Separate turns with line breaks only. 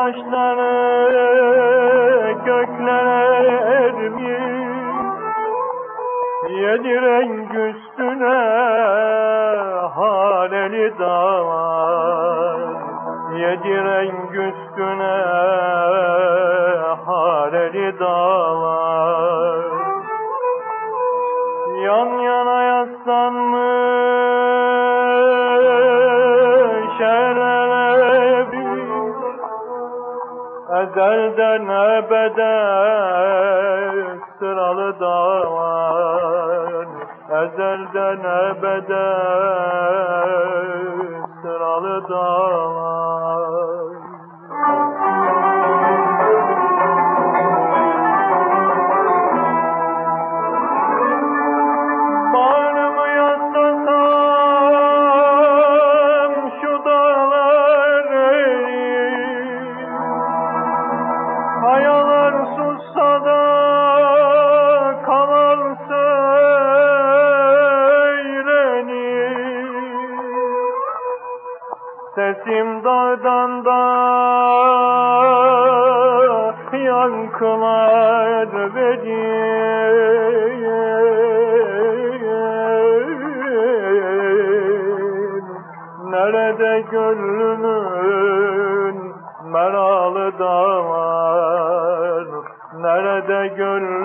taşları göklere ermiş. Yedi renk üstüne haneli dağlar. Yedi renk üstüne haneli dağlar. Yan yana yaslanmış Ezelden ebede sıralı dağlar. Ezelden ebede sıralı dağlar Sesim dağdan da yankılar verir Nerede gönlümün meralı dağlar? Nerede gönlümün